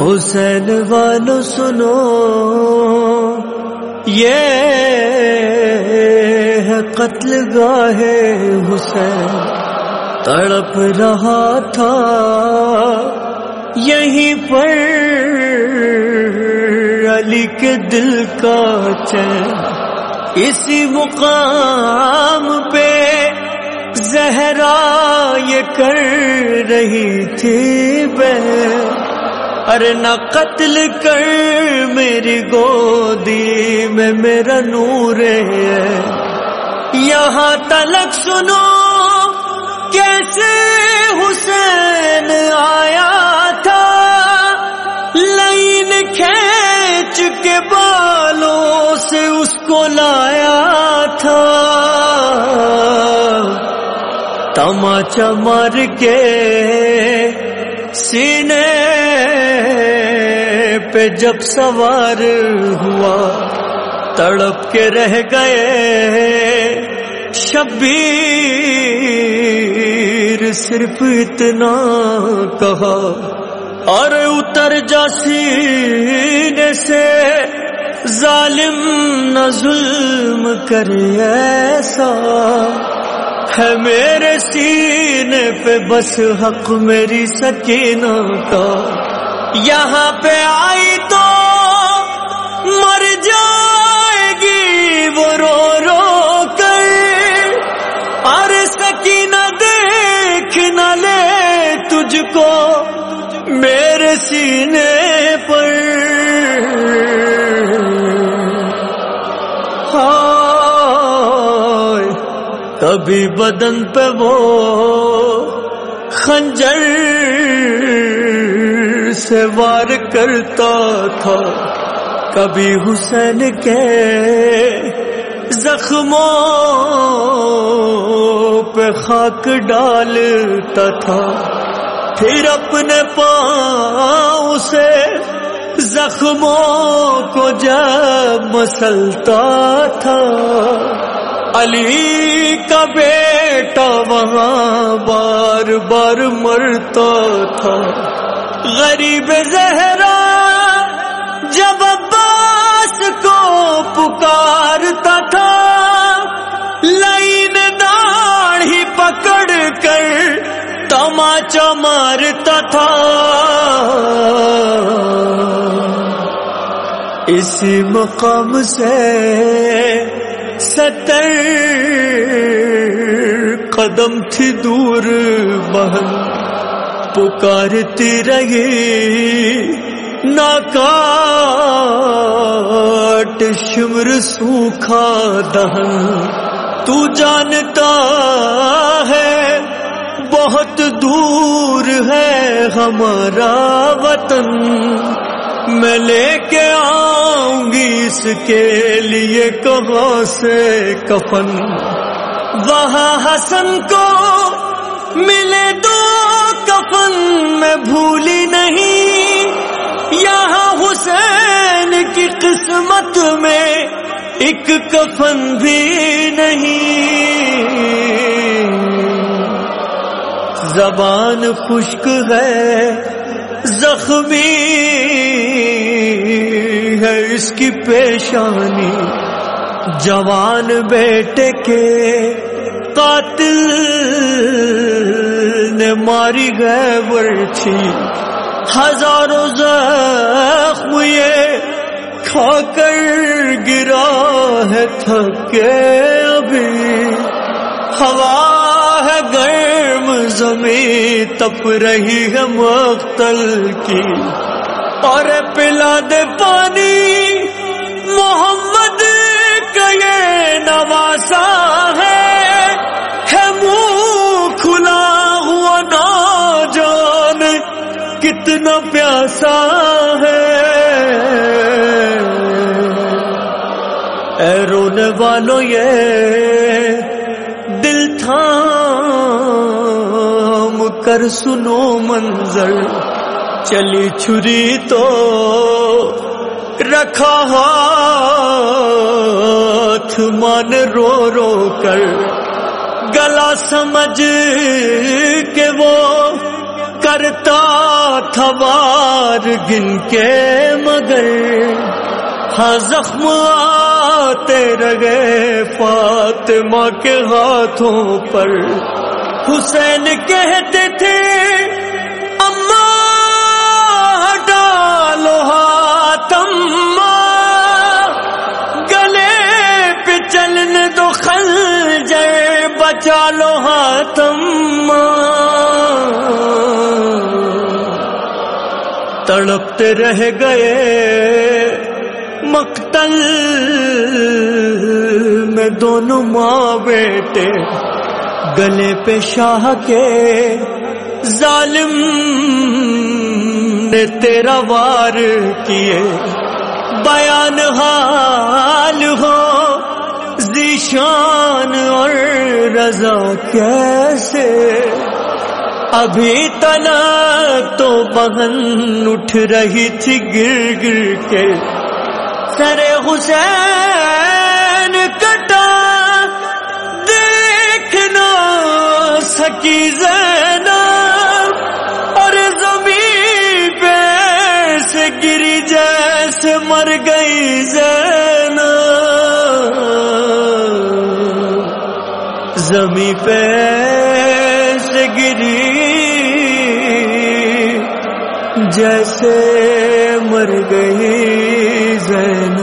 حسین والو سنو، یہ ہے قتل گاہ حسین۔ تڑپ رہا تھا، یہیں پر علی کے دل کا چین۔ اسی مقام پہ زہرا یہ کر رہی تھی بہن ارے نہ قتل کر میری گودی میں میرا نور ہے۔ یہاں تلک سنو کیسے حسین آیا تھا۔ لائن کھینچ کے بالوں سے اس کو لایا تھا۔ تماچا مار کے سینے پہ جب سوار ہوا، تڑپ کے رہ گئے شبیر، صرف اتنا کہا اور اتر جا سینے سے، ظالم نہ ظلم کرے ایسا ہے میرے سینے پہ بس حق میری سکینہ کا۔ یہاں پہ آئی تو مر جائے گی وہ رو رو کر۔ اور سکینہ دیکھ نہ لے تجھ کو۔ میرے سینے کبھی بدن پہ وہ خنجر سے وار کرتا تھا۔ کبھی حسین کے زخموں پہ خاک ڈالتا تھا۔ پھر اپنے پاؤں سے زخموں کو جب مسلتا تھا۔ علی کا بیٹا وہاں بار بار مرتا تھا۔ غریب زہرا جب عباس کو پکارتا تھا لائن داڑھی پکڑ کر تماچا مارتا تھا۔ اسی مقام سے ستر قدم تھی دور بہن پکارتی رہی ناکاٹ، شمر سوکھا دہن۔ تو جانتا ہے بہت دور ہے ہمارا وطن۔ میں لے کے آؤں گی اس کے لیے کہاں سے کفن؟ وہاں حسن کو ملے دو کفن، میں بھولی نہیں۔ یہاں حسین کی قسمت میں ایک کفن بھی نہیں۔ زبان خشک ہے، زخمی اس کی پیشانی جوان بیٹے کے قاتل نے ماری گئے ورچی ہزاروں زخم یہ کھا کر گرا ہے تھکے ابھی۔ ہوا ہے گرم زمین تپ رہی ہے مختل کی۔ اور پلا دے پانی۔ محمد کا یہ نواسا ہے۔ ہے منہ کھلا ہوا نہ جان کتنا پیاسا ہے۔ اے رونے والوں یہ دل تھام کر سنو منظر۔ چلی چھری تو رکھا ہاتھ مان رو رو کر گلا سمجھ کے وہ کرتا تھوار گن کے مگر ہاں زخم آتے رگے فاطمہ کے ہاتھوں پر، حسین کہتے تھے، اما ڈالو ہاتم گلے پہ چلن دو خنجر بچا لو ہاتم تڑپتے رہ گئے مقتل، میں دونوں ماں بیٹے۔ گلے پہ شاہ کے ظالم نے تیرا وار کیے۔ بیان حال ہو ذیشان اور رضا کیسے؟ ابھی تنا تو بہن اٹھ رہی تھی گر گر کے۔ سر حسین مر گئی زینا۔ زمیں پہ سے گری۔ جیسے مر گئی زین